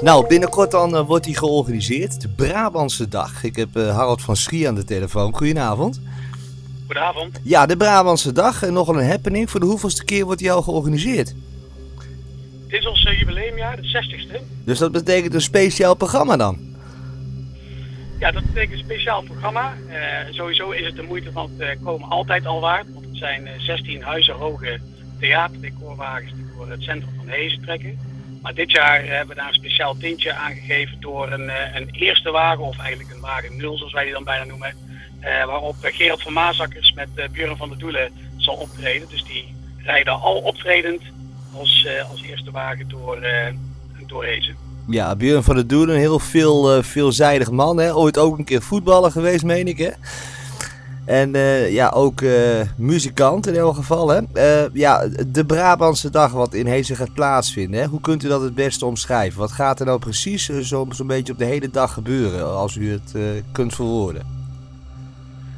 Nou, binnenkort dan eh, wordt die georganiseerd. De Brabantse Dag. Ik heb eh, Harold van Schie aan de telefoon. Goedenavond. Goedenavond. Ja, de Brabantse Dag. En nogal een happening. Voor de hoeveelste keer wordt die al georganiseerd? Dit is ons eh, jubileumjaar, de 60ste. Dus dat betekent een speciaal programma dan? Ja, dat betekent een speciaal programma. Sowieso is het de moeite van het komen altijd al waard. Want het zijn eh, 16 huizen hoge theaterdecorwagens die door het centrum van Hezen trekken. Maar dit jaar hebben we daar een speciaal tintje aan gegeven door een, eh, een eerste wagen, of eigenlijk een wagen nul zoals wij die dan bijna noemen. eh, waarop eh, Gerard van Maasakkers met Björn van der Doelen zal optreden. Dus die rijden al optredend als, eh, als eerste wagen door, door Hezen. Ja, Björn van der Doelen, een heel veel, veelzijdig man. Hè? Ooit ook een keer voetballer geweest, meen ik. Hè? En eh, ja, ook eh, muzikant in elk geval. Hè? Eh, ja, de Brabantse dag wat in Hezen gaat plaatsvinden. Hè? Hoe kunt u dat het beste omschrijven? Wat gaat er nou precies eh, zo- zo'n beetje op de hele dag gebeuren, als u het kunt verwoorden?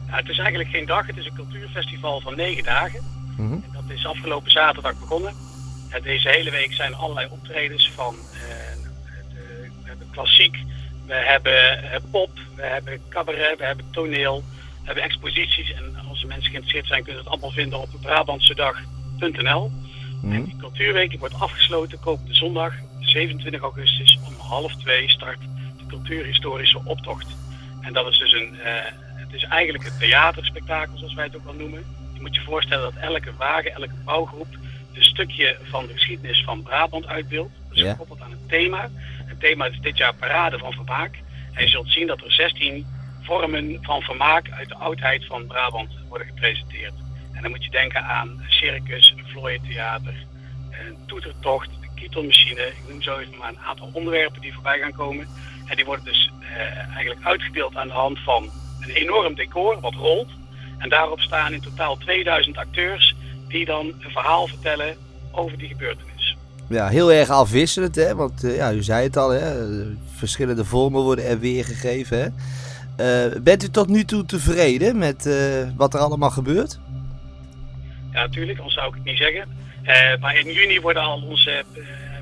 Ja, het is eigenlijk geen dag, het is een cultuurfestival van negen dagen. Mhm. En dat is afgelopen zaterdag begonnen. En deze hele week zijn er allerlei optredens van de, we hebben klassiek, we hebben pop, we hebben cabaret, we hebben toneel, we hebben exposities. En als mensen geïnteresseerd zijn kunnen ze het allemaal vinden op brabantsedag.nl. En Mhm. die cultuurweek wordt afgesloten komende zondag 27 augustus om half twee start de cultuurhistorische optocht. En dat is dus een, eh, het is eigenlijk een theaterspektakel zoals wij het ook wel noemen. Je moet je voorstellen dat elke wagen, elke bouwgroep een stukje van de geschiedenis van Brabant uitbeeldt. Dus Ja. gekoppeld aan een thema. Het thema is dit jaar Parade van Vermaak. En je zult zien dat er 16 vormen van vermaak uit de oudheid van Brabant worden gepresenteerd. En dan moet je denken aan circus, vlooientheater, toetertocht, kietelmachine. Ik noem zo even maar een aantal onderwerpen die voorbij gaan komen. En die worden dus eh, eigenlijk uitgebeeld aan de hand van een enorm decor wat rolt. En daarop staan in totaal 2000 acteurs die dan een verhaal vertellen over die gebeurtenis. Ja, heel erg afwisselend, hè? Want eh, ja, u zei het al, hè? eh, Verschillende vormen worden er weergegeven, hè? Eh, bent u tot nu toe tevreden met eh, wat er allemaal gebeurt? Ja, natuurlijk, anders zou ik het niet zeggen. Eh, maar in juni worden al, onze,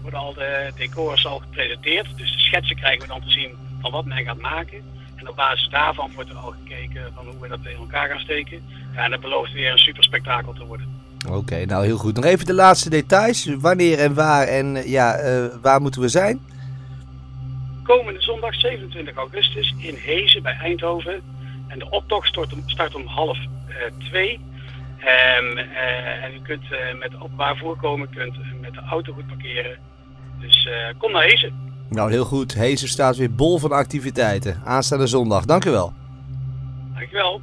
worden al de decors al gepresenteerd. Dus de schetsen krijgen we dan te zien van wat men gaat maken. En op basis daarvan wordt er al gekeken van hoe we dat in elkaar gaan steken. Ja, en dat belooft weer een super spektakel te worden. Oké, nou heel goed. Nog even de laatste details. Wanneer en waar en ja, waar moeten we zijn? Komende zondag 27 augustus in Hezen bij Eindhoven. En de optocht start om, half eh, twee. Ehm, eh, en u kunt eh, met openbaar voorkomen, kunt met de auto goed parkeren. Dus kom naar Hezen. Nou, heel goed. Hezen staat weer bol van activiteiten. Aanstaande zondag. Dank u wel. Dankjewel.